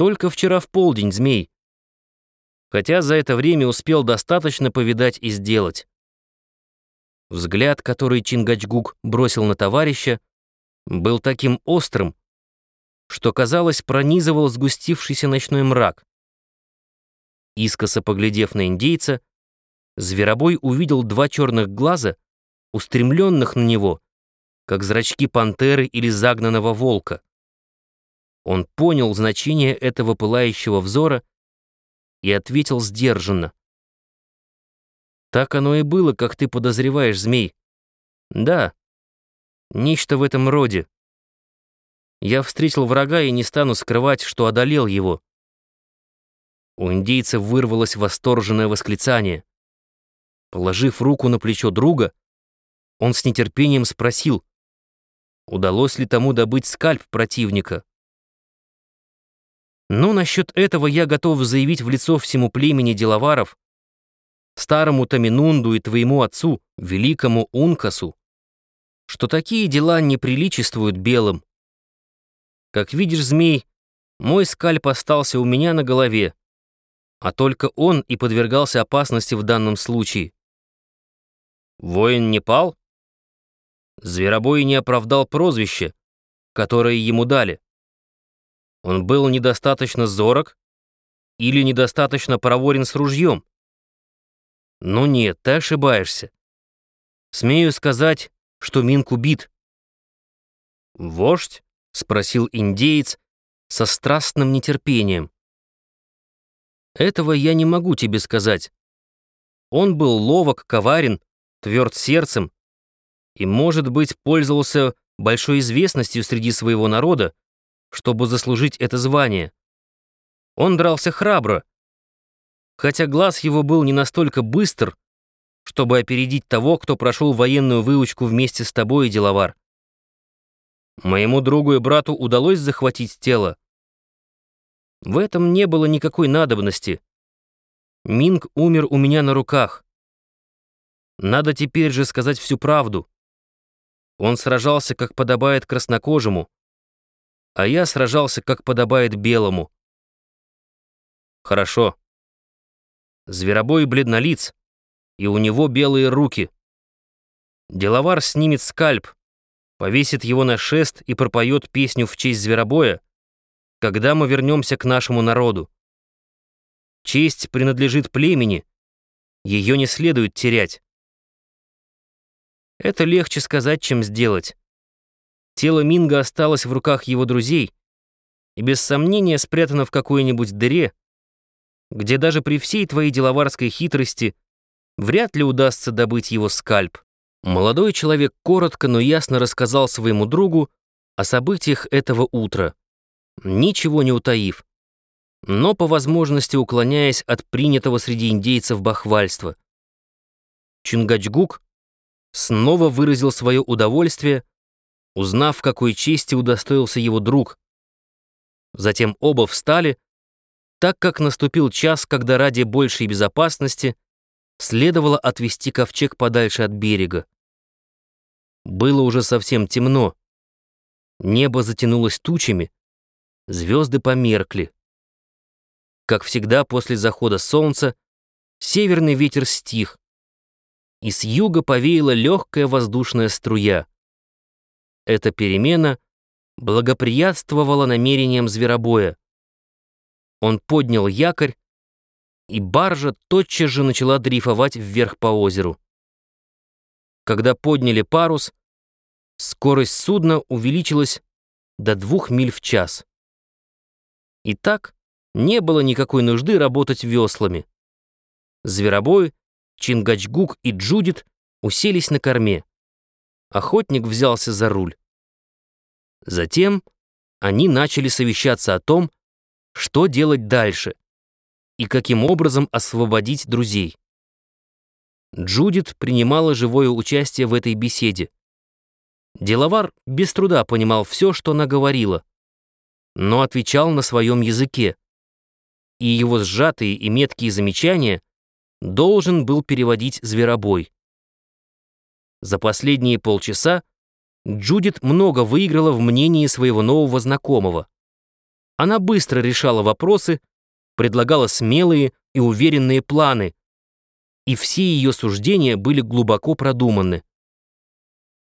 Только вчера в полдень, змей. Хотя за это время успел достаточно повидать и сделать. Взгляд, который Чингачгук бросил на товарища, был таким острым, что, казалось, пронизывал сгустившийся ночной мрак. Искоса поглядев на индейца, Зверобой увидел два черных глаза, устремленных на него, как зрачки пантеры или загнанного волка. Он понял значение этого пылающего взора и ответил сдержанно. «Так оно и было, как ты подозреваешь, змей. Да, нечто в этом роде. Я встретил врага и не стану скрывать, что одолел его». У индейца вырвалось восторженное восклицание. Положив руку на плечо друга, он с нетерпением спросил, удалось ли тому добыть скальп противника. Ну, насчет этого я готов заявить в лицо всему племени деловаров, старому Таминунду и твоему отцу, великому Ункасу, что такие дела не приличествуют белым. Как видишь, змей, мой скальп остался у меня на голове, а только он и подвергался опасности в данном случае. Воин не пал? Зверобой не оправдал прозвище, которое ему дали. Он был недостаточно зорок или недостаточно проворен с ружьем. Ну нет, ты ошибаешься. Смею сказать, что Минк убит. «Вождь?» — спросил индеец со страстным нетерпением. «Этого я не могу тебе сказать. Он был ловок, коварен, тверд сердцем и, может быть, пользовался большой известностью среди своего народа, чтобы заслужить это звание. Он дрался храбро, хотя глаз его был не настолько быстр, чтобы опередить того, кто прошел военную выучку вместе с тобой, деловар. Моему другу и брату удалось захватить тело. В этом не было никакой надобности. Минг умер у меня на руках. Надо теперь же сказать всю правду. Он сражался, как подобает краснокожему, а я сражался, как подобает белому. Хорошо. Зверобой бледнолиц, и у него белые руки. Деловар снимет скальп, повесит его на шест и пропоет песню в честь зверобоя, когда мы вернемся к нашему народу. Честь принадлежит племени, ее не следует терять. Это легче сказать, чем сделать. Тело Минга осталось в руках его друзей и без сомнения спрятано в какой-нибудь дыре, где даже при всей твоей деловарской хитрости вряд ли удастся добыть его скальп. Молодой человек коротко, но ясно рассказал своему другу о событиях этого утра, ничего не утаив, но по возможности уклоняясь от принятого среди индейцев бахвальства. Чингачгук снова выразил свое удовольствие, узнав, какой чести удостоился его друг. Затем оба встали, так как наступил час, когда ради большей безопасности следовало отвести ковчег подальше от берега. Было уже совсем темно. Небо затянулось тучами, звезды померкли. Как всегда после захода солнца, северный ветер стих, и с юга повеяла легкая воздушная струя. Эта перемена благоприятствовала намерениям зверобоя. Он поднял якорь, и баржа тотчас же начала дрейфовать вверх по озеру. Когда подняли парус, скорость судна увеличилась до двух миль в час. И так не было никакой нужды работать веслами. Зверобой Чингачгук и Джудит уселись на корме. Охотник взялся за руль. Затем они начали совещаться о том, что делать дальше и каким образом освободить друзей. Джудит принимала живое участие в этой беседе. Деловар без труда понимал все, что она говорила, но отвечал на своем языке, и его сжатые и меткие замечания должен был переводить зверобой. За последние полчаса Джудит много выиграла в мнении своего нового знакомого. Она быстро решала вопросы, предлагала смелые и уверенные планы, и все ее суждения были глубоко продуманы.